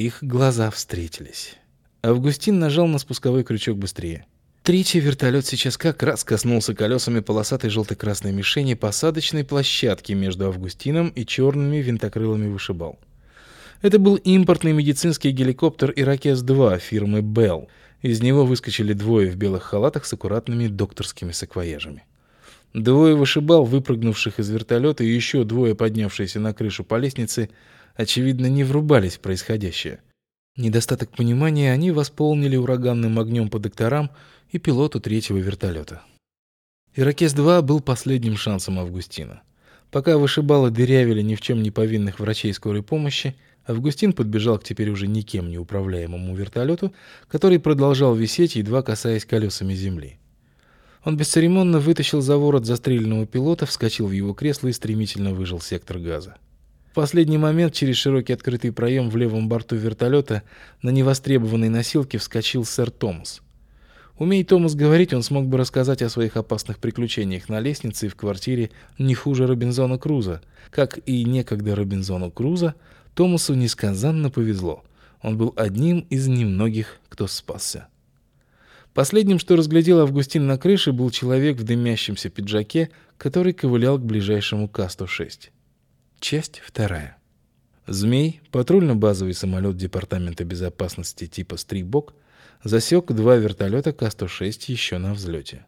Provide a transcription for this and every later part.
Их глаза встретились. Августин нажал на спусковой крючок быстрее. Третий вертолет сейчас как раз коснулся колесами полосатой желто-красной мишени посадочной площадки между Августином и черными винтокрылами вышибал. Это был импортный медицинский геликоптер «Иракес-2» фирмы Bell. Из него выскочили двое в белых халатах с аккуратными докторскими саквояжами. Двое вышибал, выпрыгнувших из вертолета, и еще двое, поднявшиеся на крышу по лестнице, очевидно, не врубались в происходящее. Недостаток понимания они восполнили ураганным огнем по докторам и пилоту третьего вертолета. «Иракес-2» был последним шансом Августина. Пока вышибалы дырявили ни в чем не повинных врачей скорой помощи, Августин подбежал к теперь уже никем не управляемому вертолету, который продолжал висеть, едва касаясь колесами земли. Он бесцеремонно вытащил за ворот застреленного пилота, вскочил в его кресло и стремительно выжил сектор газа. В последний момент через широкий открытый проем в левом борту вертолета на невостребованной носилке вскочил сэр Томас. Умей Томас говорить, он смог бы рассказать о своих опасных приключениях на лестнице и в квартире не хуже Робинзона Круза. Как и некогда Робинзону Круза, Томасу несказанно повезло. Он был одним из немногих, кто спасся. Последним, что разглядел Августин на крыше, был человек в дымящемся пиджаке, который ковылял к ближайшему К-106. Часть вторая. «Змей», патрульно-базовый самолет Департамента безопасности типа «Стрибок», засек два вертолета К-106 еще на взлете.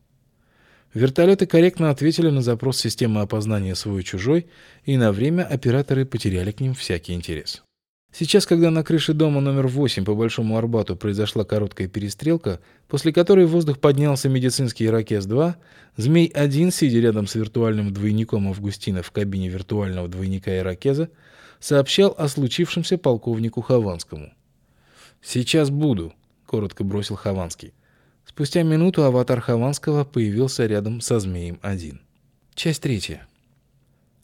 Вертолеты корректно ответили на запрос системы опознания свой-чужой, и на время операторы потеряли к ним всякий интерес. Сейчас, когда на крыше дома номер 8 по Большому Арбату произошла короткая перестрелка, после которой в воздух поднялся медицинский «Иракес-2», «Змей-1», сидя рядом с виртуальным двойником Августина в кабине виртуального двойника «Иракеза», сообщал о случившемся полковнику Хованскому. «Сейчас буду», — коротко бросил Хованский. Спустя минуту аватар Хованского появился рядом со «Змеем-1». Часть третья.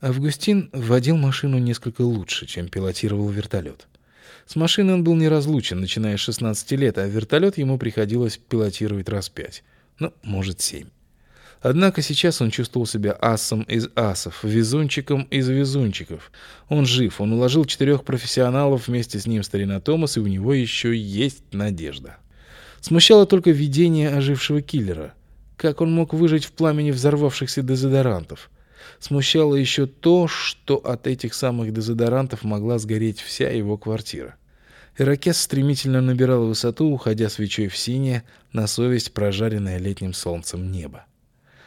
Августин водил машину несколько лучше, чем пилотировал вертолет. С машиной он был неразлучен, начиная с 16 лет, а вертолет ему приходилось пилотировать раз пять, ну, может, семь. Однако сейчас он чувствовал себя асом из асов, везунчиком из везунчиков. Он жив, он уложил четырех профессионалов вместе с ним старина Томас, и у него еще есть надежда. Смущало только видение ожившего киллера. Как он мог выжить в пламени взорвавшихся дезодорантов? Смущало еще то, что от этих самых дезодорантов могла сгореть вся его квартира. Ирокез стремительно набирал высоту, уходя свечой в синее, на совесть прожаренное летним солнцем небо.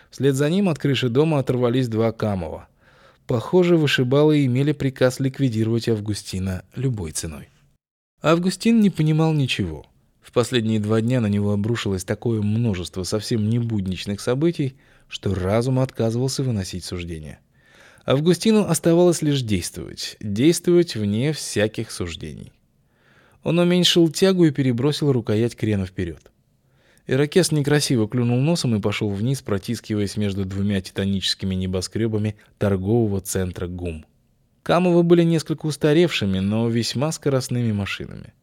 Вслед за ним от крыши дома оторвались два Камова. Похоже, вышибалы имели приказ ликвидировать Августина любой ценой. Августин не понимал ничего. В последние два дня на него обрушилось такое множество совсем небудничных событий, что разум отказывался выносить суждения. Августину оставалось лишь действовать, действовать вне всяких суждений. Он уменьшил тягу и перебросил рукоять крена вперед. Иракес некрасиво клюнул носом и пошел вниз, протискиваясь между двумя титаническими небоскребами торгового центра ГУМ. Камовы были несколько устаревшими, но весьма скоростными машинами.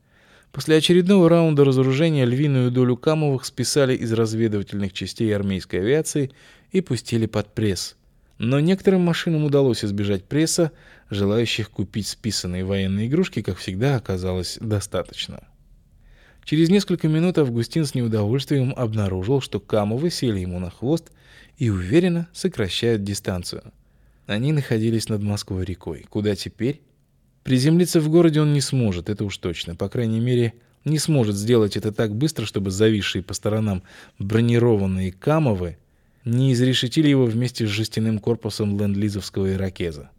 После очередного раунда разоружения львиную долю Камовых списали из разведывательных частей армейской авиации и пустили под пресс. Но некоторым машинам удалось избежать пресса, желающих купить списанные военные игрушки, как всегда, оказалось достаточно. Через несколько минут Августин с неудовольствием обнаружил, что Камовы сели ему на хвост и уверенно сокращают дистанцию. Они находились над Москвой рекой. Куда теперь? Приземлиться в городе он не сможет, это уж точно. По крайней мере, не сможет сделать это так быстро, чтобы зависшие по сторонам бронированные Камовы не изрешетили его вместе с жестяным корпусом ленд-лизовского иракеза.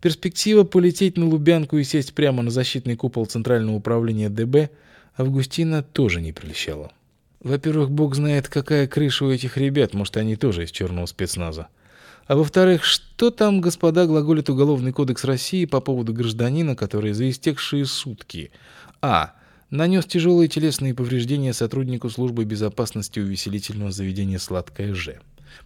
Перспектива полететь на Лубянку и сесть прямо на защитный купол Центрального управления ДБ Августина тоже не прельщала. Во-первых, бог знает, какая крыша у этих ребят, может, они тоже из черного спецназа. А во-вторых, что там, господа, глаголит Уголовный кодекс России по поводу гражданина, который за истекшие сутки а. нанес тяжелые телесные повреждения сотруднику службы безопасности увеселительного заведения «Сладкое Ж».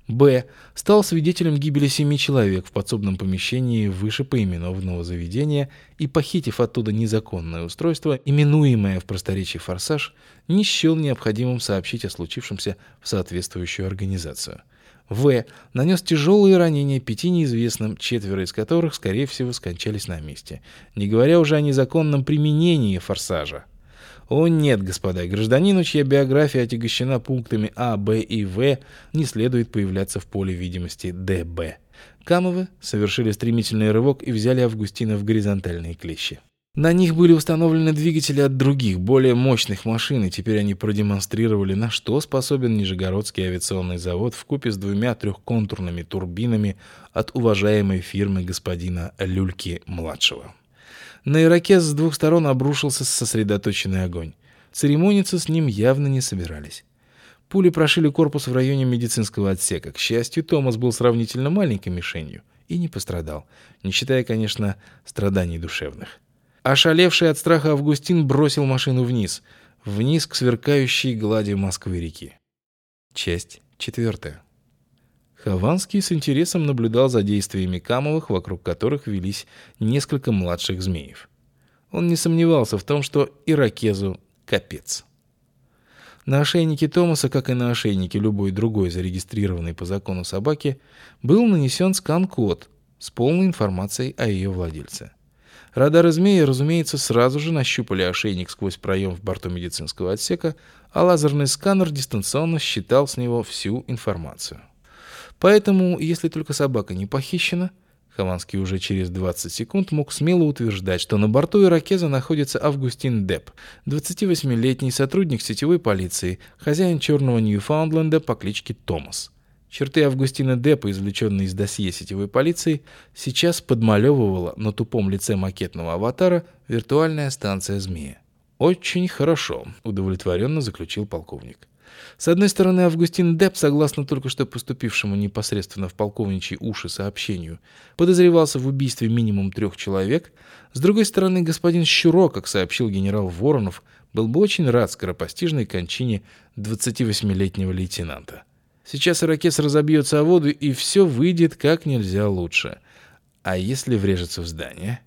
Б. Стал свидетелем гибели семи человек в подсобном помещении выше поименованного заведения и, похитив оттуда незаконное устройство, именуемое в просторечии «Форсаж», не счел необходимым сообщить о случившемся в соответствующую организацию. В. нанес тяжелые ранения пяти неизвестным, четверо из которых, скорее всего, скончались на месте, не говоря уже о незаконном применении форсажа. О нет, господа, гражданину, чья биография отягощена пунктами А, Б и В, не следует появляться в поле видимости ДБ. Камовы совершили стремительный рывок и взяли Августина в горизонтальные клещи. На них были установлены двигатели от других, более мощных машин, и теперь они продемонстрировали, на что способен Нижегородский авиационный завод в купе с двумя трехконтурными турбинами от уважаемой фирмы господина Люльки-младшего. На ирокез с двух сторон обрушился сосредоточенный огонь. Церемониться с ним явно не собирались. Пули прошили корпус в районе медицинского отсека. К счастью, Томас был сравнительно маленькой мишенью и не пострадал, не считая, конечно, страданий душевных. Ошалевший от страха Августин бросил машину вниз, вниз к сверкающей глади Москвы-реки. Часть четвертая. Хованский с интересом наблюдал за действиями Камовых, вокруг которых велись несколько младших змеев. Он не сомневался в том, что иракезу капец. На ошейнике Томаса, как и на ошейнике любой другой зарегистрированной по закону собаки, был нанесен скан-код с полной информацией о ее владельце. Радары змеи, разумеется, сразу же нащупали ошейник сквозь проем в борту медицинского отсека, а лазерный сканер дистанционно считал с него всю информацию. Поэтому, если только собака не похищена, Хованский уже через 20 секунд мог смело утверждать, что на борту Иракеза находится Августин Депп, 28-летний сотрудник сетевой полиции, хозяин черного Ньюфаундленда по кличке Томас. Черты Августина Деппа, извлеченные из досье сетевой полиции, сейчас подмалевывала на тупом лице макетного аватара виртуальная станция «Змея». «Очень хорошо», — удовлетворенно заключил полковник. С одной стороны, Августин Депп, согласно только что поступившему непосредственно в полковничьи уши сообщению, подозревался в убийстве минимум трех человек. С другой стороны, господин Щуро, как сообщил генерал Воронов, был бы очень рад скоропостижной кончине 28-летнего лейтенанта. Сейчас ирокез разобьется о воду, и все выйдет как нельзя лучше. А если врежется в здание?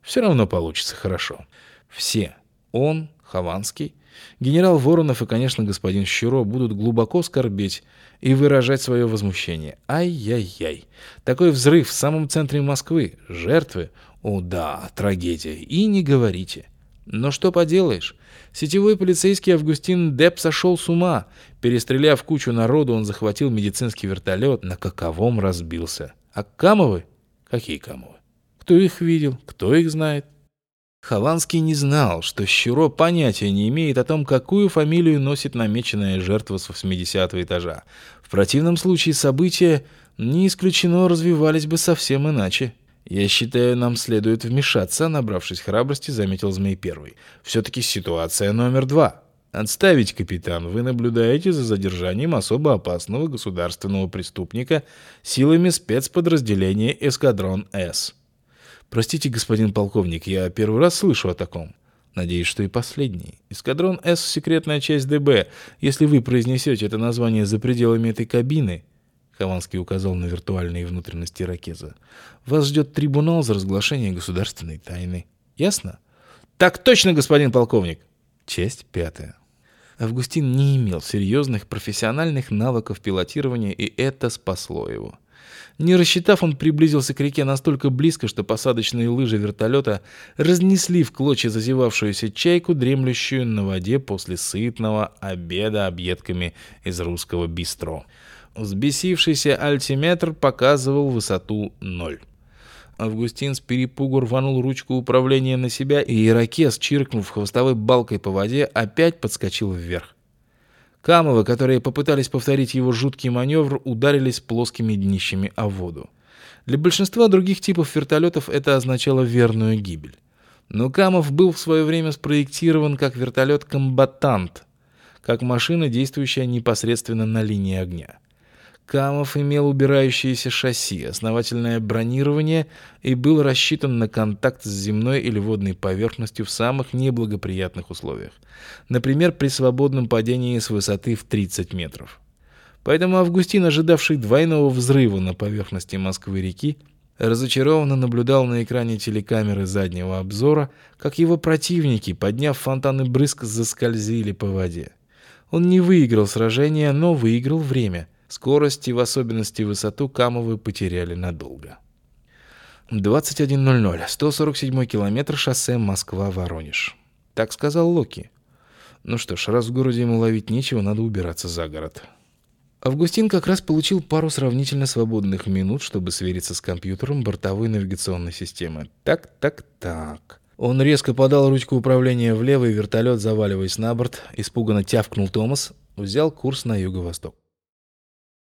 Все равно получится хорошо. Все. Он, Хованский, генерал Воронов и, конечно, господин Щуро будут глубоко скорбеть и выражать свое возмущение. Ай-яй-яй. Такой взрыв в самом центре Москвы. Жертвы? О да, трагедия. И не говорите. Но что поделаешь? Сетевой полицейский Августин Депп сошел с ума. Перестреляв кучу народу, он захватил медицинский вертолет, на каковом разбился. А Камовы? Какие Камовы? Кто их видел? Кто их знает? Хованский не знал, что Щуро понятия не имеет о том, какую фамилию носит намеченная жертва с 80 этажа. В противном случае события, не исключено, развивались бы совсем иначе. «Я считаю, нам следует вмешаться», — набравшись храбрости, заметил Змей Первый. «Все-таки ситуация номер два». «Отставить, капитан. Вы наблюдаете за задержанием особо опасного государственного преступника силами спецподразделения «Эскадрон-С». «Простите, господин полковник, я первый раз слышу о таком». Надеюсь, что и последний. Эскадрон С — секретная часть ДБ. Если вы произнесете это название за пределами этой кабины, Хованский указал на виртуальные внутренности Ракеза. «Вас ждет трибунал за разглашение государственной тайны. Ясно?» «Так точно, господин полковник!» Часть пятая. Августин не имел серьезных профессиональных навыков пилотирования, и это спасло его. Не рассчитав, он приблизился к реке настолько близко, что посадочные лыжи вертолета разнесли в клочья зазевавшуюся чайку, дремлющую на воде после сытного обеда объедками из русского бистро. Взбесившийся альтиметр показывал высоту ноль. Августин с перепугу рванул ручку управления на себя, и ирокез, чиркнув хвостовой балкой по воде, опять подскочил вверх. Камовы, которые попытались повторить его жуткий маневр, ударились плоскими днищами о воду. Для большинства других типов вертолетов это означало верную гибель. Но Камов был в свое время спроектирован как вертолет-комбатант, как машина, действующая непосредственно на линии огня. Камов имел убирающееся шасси, основательное бронирование и был рассчитан на контакт с земной или водной поверхностью в самых неблагоприятных условиях. Например, при свободном падении с высоты в 30 метров. Поэтому Августин, ожидавший двойного взрыва на поверхности Москвы-реки, разочарованно наблюдал на экране телекамеры заднего обзора, как его противники, подняв фонтаны брызг, заскользили по воде. Он не выиграл сражение, но выиграл время – Скорость и в особенности высоту Камовы потеряли надолго. 21.00. 147 километр шоссе Москва-Воронеж. Так сказал Локи. Ну что ж, раз в городе ему ловить нечего, надо убираться за город. Августин как раз получил пару сравнительно свободных минут, чтобы свериться с компьютером бортовой навигационной системы. Так, так, так. Он резко подал ручку управления влево, и вертолет, заваливаясь на борт, испуганно тявкнул Томас, взял курс на юго-восток.